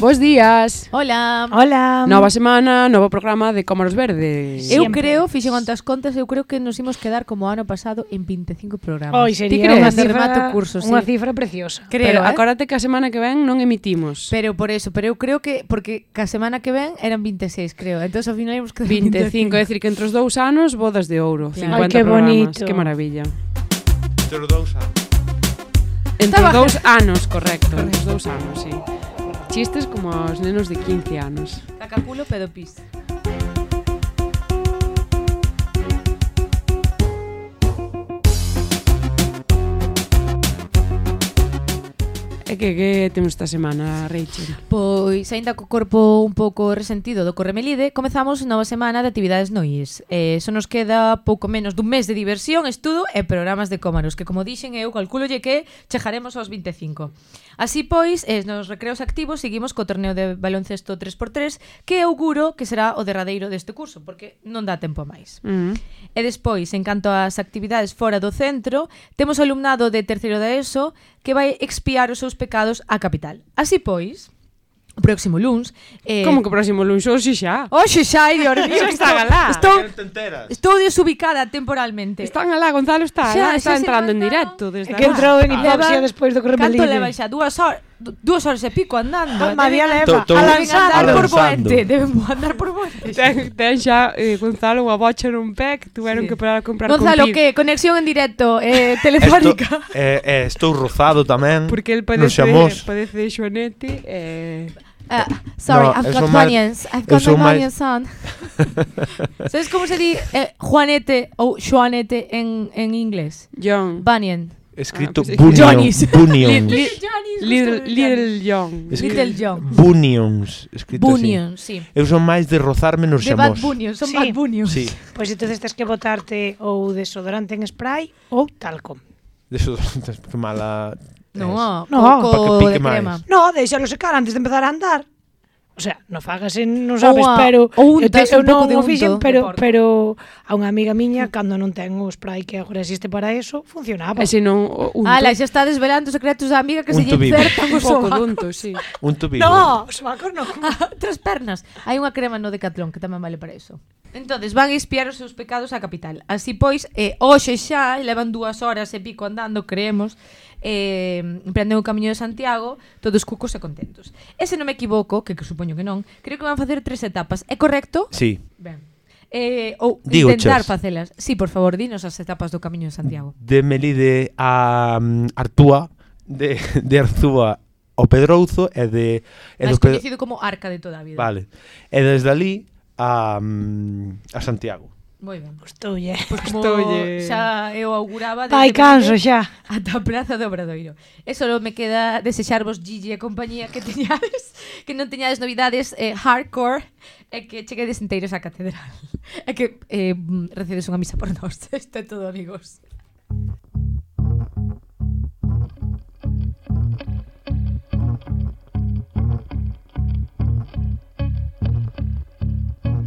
Bos días. Hola. Hola. Nova semana, novo programa de Cómaros Verdes. Siempre. Eu creo, fixen quantas contas, eu creo que nos imos quedar como ano pasado en 25 programas. Oi, sería unha cifra, curso, sí. unha cifra preciosa. Creo, pero eh? acórdate que a semana que ven non emitimos. Pero por eso, pero eu creo que porque ca semana que ven eran 26, creo. Entón ao final imos quedar 25, 25. é dicir que entre os dous anos bodas de ouro, claro. 50 Ay, que programas. Bonito. Que maravilla. Entre os dous anos. Entre os dous anos, correcto. Entre os dous anos, sí chistes como aos nenos de 15 anos. Cacaculo pedopis. E que, que temos esta semana, Rachel? Pois, aínda co corpo un pouco resentido do Corremelide, comezamos nova semana de actividades no IES. Eh, só nos queda pouco menos dun mes de diversión, estudo e programas de cómaros, que como dixen eu calculolle que chejaremos aos 25. Así pois, eh, nos recreos activos seguimos co torneo de baloncesto 3x3, que auguro que será o derradeiro deste curso, porque non dá tempo máis. Mm. E despois, en canto ás actividades fora do centro, temos alumnado de terceiro da ESO que vai expiar os seus pecados á capital. Así pois, o próximo luns. Eh, Como que o próximo luns? Oxe xa. Oxe xa, ai, Dios mío. está galá. Estou, estou desubicada temporalmente. Están alá, Gonzalo está, xa, alá, está xa entrando en directo. Desde que entrou en hipopsia despois do Corremelide. Canto leva xa? Dúas horas? Dúas horas e pico andando. Ah, María Deben- leva. A lanzar. andar por boete, deben andar por boete. Ten, ten xa eh, Gonzalo unha bocha nun pé que tuveron Sí. que parar a comprar Gonzalo, con que? Conexión en directo, eh, telefónica. Esto, eh, eh, estou rozado tamén. Porque el padece, chamamos. padece de xoanete eh, Ah, sorry, No, I've got bunions. I've got my bunions on. ¿Sabes cómo se di eh, Juanete ou Xuanete en, en inglés? John Bunion. Escrito ah, Bunions. Bunions. Little, little Young. Little Young. Bunions. Escrito Bunions, así. sí. Eu son máis de rozarme nos de xamós. De Bad Bunions, son sí. Bad Bunions. Sí. Pois pues entonces tens que botarte ou desodorante en spray ou talco. Desodorante, que mala... No, no, pouco de crema. No, deixalo secar antes de empezar a andar. O sea, no fagas en, non sabes, a, pero ou eu, te, eu non o fixen, pero, pero a unha amiga miña, cando non ten o spray que agora existe para eso, funcionaba. E se non unto. Ala, xa está desvelando os secretos da amiga que se lle insertan os pouco dunto, sí. Un tubido. No, os vacos non. Tres pernas. Hai unha crema no Decathlon que tamén vale para eso. Entonces van a espiar os seus pecados á capital. Así pois, eh, hoxe xa levan dúas horas e pico andando, creemos, eh, prenden o camiño de Santiago, todos cucos e contentos. E se non me equivoco, que, que supoño que non, creo que van facer tres etapas. É correcto? Sí. Ben. Eh, ou Digo intentar facelas. Sí, por favor, dinos as etapas do camiño de Santiago. De Melide a um, Artúa, de, de Arzúa ao Pedrouzo e de... E Mais do coñecido Pedro... como Arca de toda a vida. Vale. E desde ali a, mm, a Santiago. Moi ben. Gustoulle. Pois Gustoulle. Xa eu auguraba de Pai canso xa ata a Praza do Obradoiro. E solo me queda desexarvos Gigi e compañía que teñades que non teñades novidades eh, hardcore e que cheguedes enteiros á catedral. E que eh, mm, recedes unha misa por nós. Isto é todo, amigos.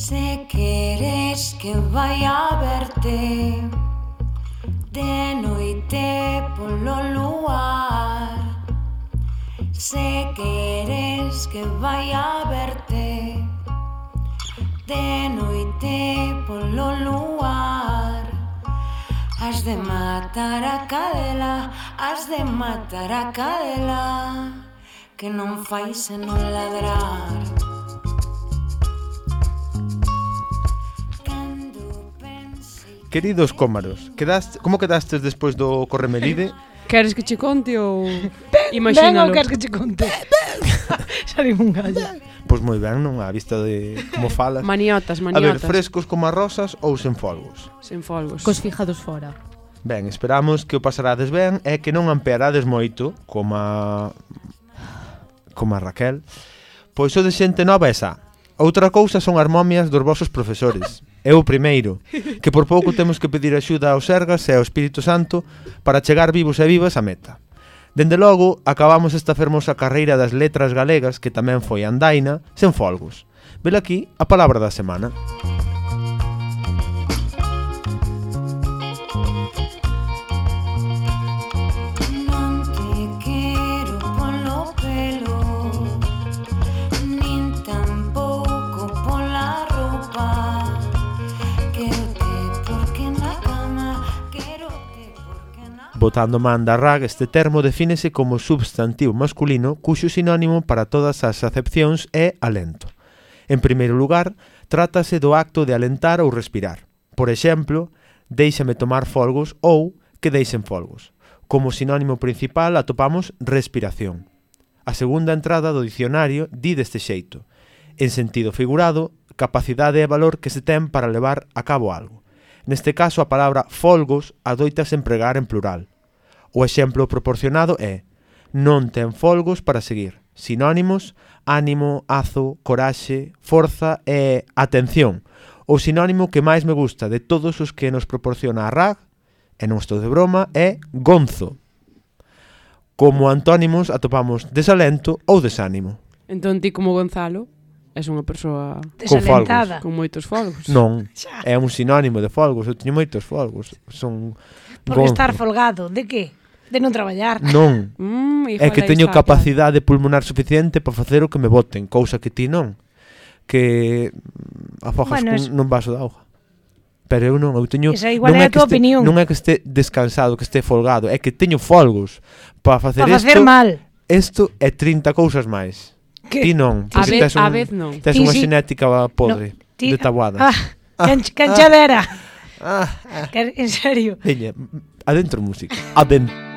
Se queres que vai a verte De noite polo luar Se queres que vai a verte De noite polo luar Has de matar a cadela Has de matar a cadela Que non fai senón ladrar. Queridos cómaros, quedaste, como quedastes despois do Corremelide? Queres que che conte ou imagínalo? Ben, queres que che conte? Xa digo un gallo. Pois moi ben, non? A vista de como falas. Maniotas, maniotas. A ver, frescos como as rosas ou sen folgos? Sen folgos. Cos fijados fora. Ben, esperamos que o pasarades ben e que non ampearades moito, como a... como a Raquel, pois o de xente nova é xa. Outra cousa son as momias dos vosos profesores é o primeiro, que por pouco temos que pedir axuda aos Sergas e ao Espírito Santo para chegar vivos e vivas á meta. Dende logo, acabamos esta fermosa carreira das letras galegas que tamén foi andaina, sen folgos. Vela aquí a palabra da semana. Música Botando man da rag, este termo defínese como substantivo masculino cuxo sinónimo para todas as acepcións é alento. En primeiro lugar, trátase do acto de alentar ou respirar. Por exemplo, déixame tomar folgos ou que deixen folgos. Como sinónimo principal atopamos respiración. A segunda entrada do dicionario di deste xeito. En sentido figurado, capacidade e valor que se ten para levar a cabo algo. Neste caso, a palabra folgos adoitas empregar en plural, O exemplo proporcionado é non ten folgos para seguir. Sinónimos, ánimo, azo, coraxe, forza e atención. O sinónimo que máis me gusta de todos os que nos proporciona a RAG, e non estou de broma, é gonzo. Como antónimos atopamos desalento ou desánimo. Entón ti como Gonzalo és unha persoa con folgos, con moitos folgos. Non, é un sinónimo de folgos, eu teño moitos folgos, son Por gonzo. estar folgado, de que? De non traballar. Non. Mm, é que teño capacidade pulmonar suficiente para facer o que me boten, cousa que ti non. Que afogas bueno, es... nun vaso de auga. Pero eu non, eu teño... Esa igual non é a tua este, opinión. Non é que este descansado, que este folgado, é que teño folgos para facer isto... Para facer mal. Isto é 30 cousas máis. Que... Ti non. A vez, un, a vez non. Tes unha si... xenética podre, no, ti... de tabuada. Ah, ah, ah. canchadera. Ah, ah, ah. En serio. Veña, adentro música. Adentro.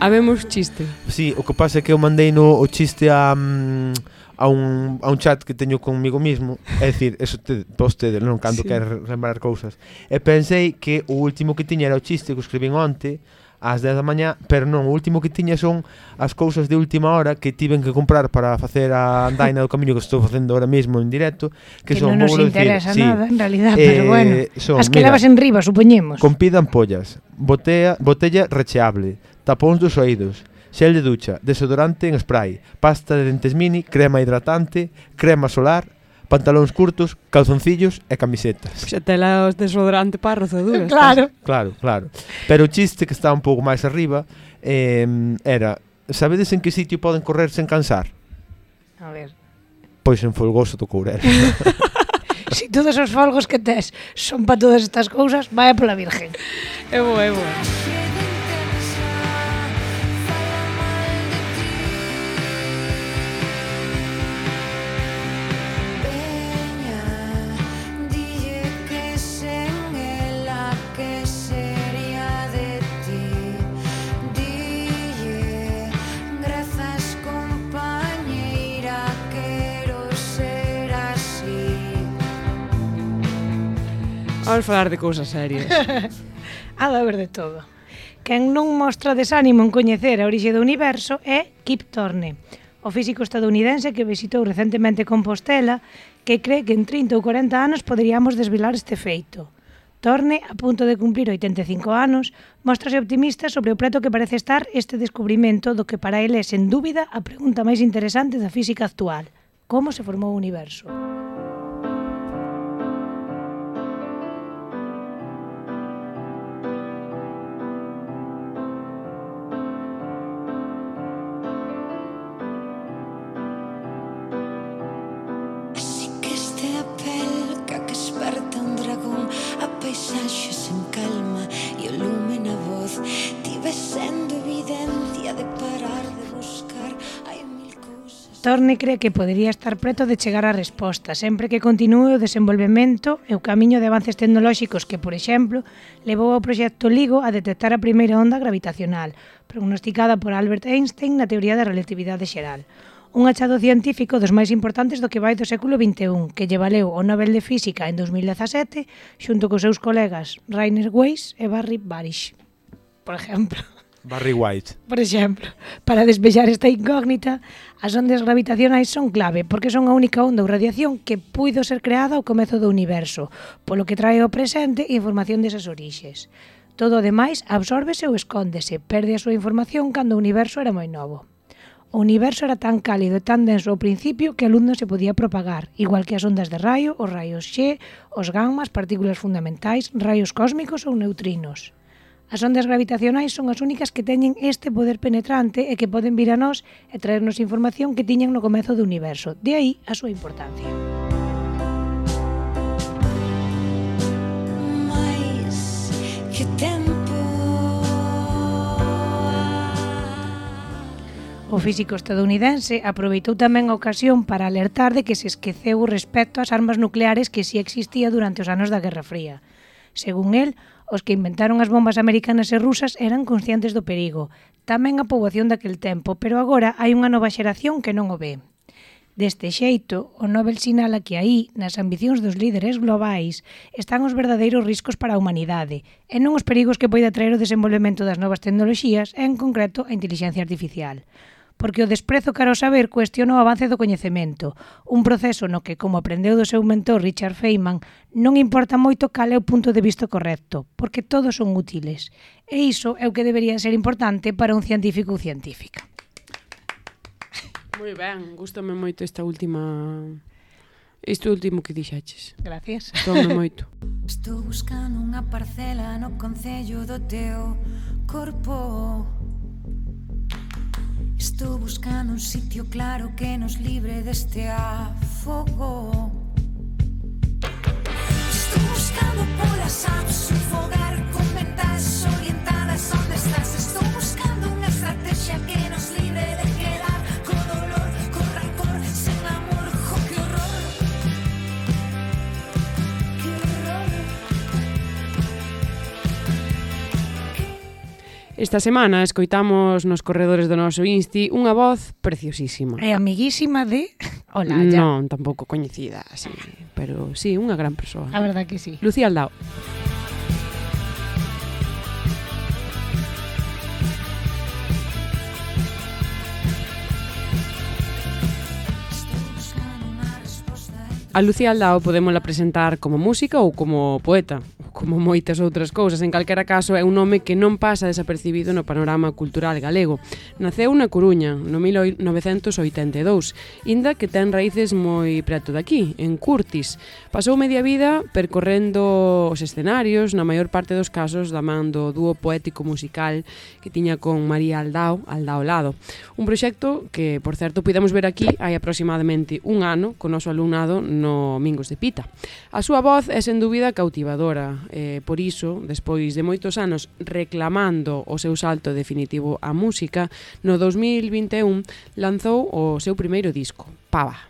Habemos chiste. Sí, o que pasa é que eu mandei no, o chiste a... Mm, a un, a un chat que teño comigo mismo É dicir, eso te, vostede non cando sí. quer lembrar cousas E pensei que o último que tiña era o chiste que escribín onte ás 10 da mañá, pero non, o último que tiña son as cousas de última hora que tiven que comprar para facer a andaina do camiño que estou facendo ahora mesmo en directo, que, que son non nos interesa decir, nada, sí, en realidad, eh, pero bueno, son, as que mira, lavas en riba, supoñemos. con pida ampollas botella, botella recheable, tapóns dos oídos, xel de ducha, desodorante en spray, pasta de dentes mini, crema hidratante, crema solar, pantalóns curtos, calzoncillos e camisetas. Xa tela os desodorante para rozaduras. claro. Estás? Claro, claro. Pero o chiste que está un pouco máis arriba eh, era, sabedes en que sitio poden correr sen cansar? A ver. Pois en Folgoso do Courel. si todos os folgos que tes son para todas estas cousas, vai pola Virgen. É bo, é bo. vamos falar de cousas serias. ha de haber de todo. Quen non mostra desánimo en coñecer a orixe do universo é Kip Thorne, o físico estadounidense que visitou recentemente Compostela, que cree que en 30 ou 40 anos poderíamos desvelar este feito. Torne, a punto de cumplir 85 anos, mostrase optimista sobre o preto que parece estar este descubrimento do que para ele é, sen dúbida, a pregunta máis interesante da física actual. Como se formou o universo? calma e o lume na voz Tive sendo evidencia de parar de buscar. Hai mil cousas Torne cree que podería estar preto de chegar a resposta. Sempre que continúe o desenvolvemento e o camiño de avances tecnolóxicos que, por exemplo, levou ao proxecto LIGO a detectar a primeira onda gravitacional, prognosticada por Albert Einstein na teoría da relatividade xeral un achado científico dos máis importantes do que vai do século XXI, que lle valeu o Nobel de Física en 2017 xunto cos seus colegas Rainer Weiss e Barry Barish, por exemplo. Barry White. Por exemplo, para despexar esta incógnita, as ondas gravitacionais son clave porque son a única onda ou radiación que puido ser creada ao comezo do universo, polo que trae ao presente información desas orixes. Todo o demais absórbese ou escóndese, perde a súa información cando o universo era moi novo. O universo era tan cálido e tan denso ao principio que a luz non se podía propagar, igual que as ondas de raio, os raios X, os gammas, partículas fundamentais, raios cósmicos ou neutrinos. As ondas gravitacionais son as únicas que teñen este poder penetrante e que poden vir a nós e traernos información que tiñan no comezo do universo, de aí a súa importancia. Mais que ten O físico estadounidense aproveitou tamén a ocasión para alertar de que se esqueceu respecto ás armas nucleares que si existía durante os anos da Guerra Fría. Según el, os que inventaron as bombas americanas e rusas eran conscientes do perigo, tamén a poboación daquel tempo, pero agora hai unha nova xeración que non o ve. Deste xeito, o Nobel sinala que aí, nas ambicións dos líderes globais, están os verdadeiros riscos para a humanidade, e non os perigos que poida traer o desenvolvemento das novas tecnoloxías, e en concreto a inteligencia artificial porque o desprezo cara ao saber cuestiona o avance do coñecemento, un proceso no que, como aprendeu do seu mentor Richard Feynman, non importa moito cal é o punto de vista correcto, porque todos son útiles. E iso é o que debería ser importante para un científico ou científica. Moi ben, gustame moito esta última Isto último que dixaches. Gracias. Tome moito. Estou buscando unha parcela no concello do teu corpo Estou buscando un sitio claro que nos libre deste afogo. Estou buscando polas apps un fogar Esta semana escoitamos nos corredores do noso Insti unha voz preciosísima. É amiguísima de... Hola, ya. Non, tampouco coñecida, sí, pero sí, unha gran persoa. A verdad que sí. Lucía Aldao. A Lucía Aldao podemos la presentar como música ou como poeta como moitas outras cousas. En calquera caso, é un nome que non pasa desapercibido no panorama cultural galego. Naceu na Coruña, no 1982, inda que ten raíces moi preto daqui, en Curtis. Pasou media vida percorrendo os escenarios, na maior parte dos casos da man do dúo poético musical que tiña con María Aldao, Aldao Lado. Un proxecto que, por certo, pudemos ver aquí hai aproximadamente un ano co noso alumnado no Mingos de Pita. A súa voz é sen dúbida cautivadora, eh, por iso, despois de moitos anos reclamando o seu salto definitivo á música, no 2021 lanzou o seu primeiro disco, Pava.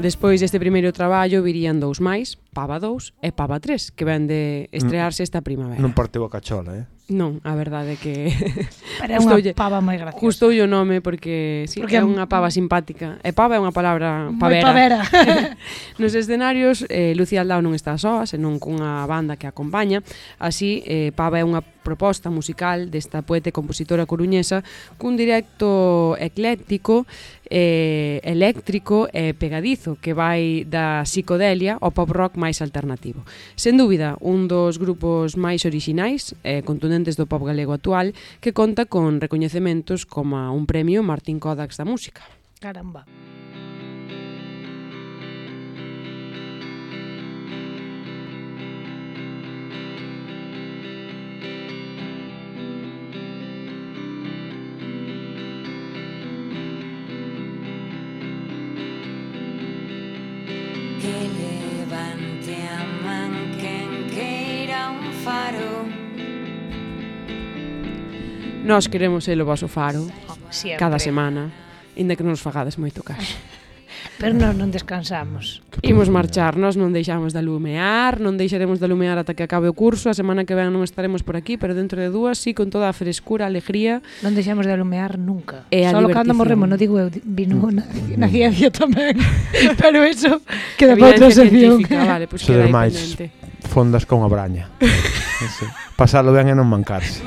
Despois deste primeiro traballo virían dous máis, Pava 2 e Pava 3, que ven de mm. estrearse esta primavera. Non parteu a cachola, eh? Non, a verdade que... Pero é unha pava moi graciosa. Gustou o nome porque, sí, porque é unha pava simpática. E pava é unha palabra pavera. Moi pavera. Nos escenarios, eh, Lucía Aldao non está soa, senón cunha banda que a acompaña. Así, eh, pava é unha proposta musical desta poeta e compositora coruñesa cun directo ecléctico eh, eléctrico e eh, pegadizo que vai da psicodelia ao pop rock máis alternativo. Sen dúbida, un dos grupos máis orixinais e eh, contundentes do pop galego actual que conta con recoñecementos como un premio Martín Kodax da Música. Caramba. Caramba. Nós queremos ser o voso faro Siempre. cada semana, inda que non nos fagades moito caso. Pero nós non descansamos. Imos marchar, nós non deixamos de alumear, non deixaremos de alumear ata que acabe o curso, a semana que ven non estaremos por aquí, pero dentro de dúas sí con toda a frescura, a alegría. Non deixamos de alumear nunca. E Só cando morremos, non digo eu, vino mm. na, na ciencia tamén, pero eso queda para outra sección. Vale, pues Se máis fondas con a braña. Pasalo ben e non mancarse.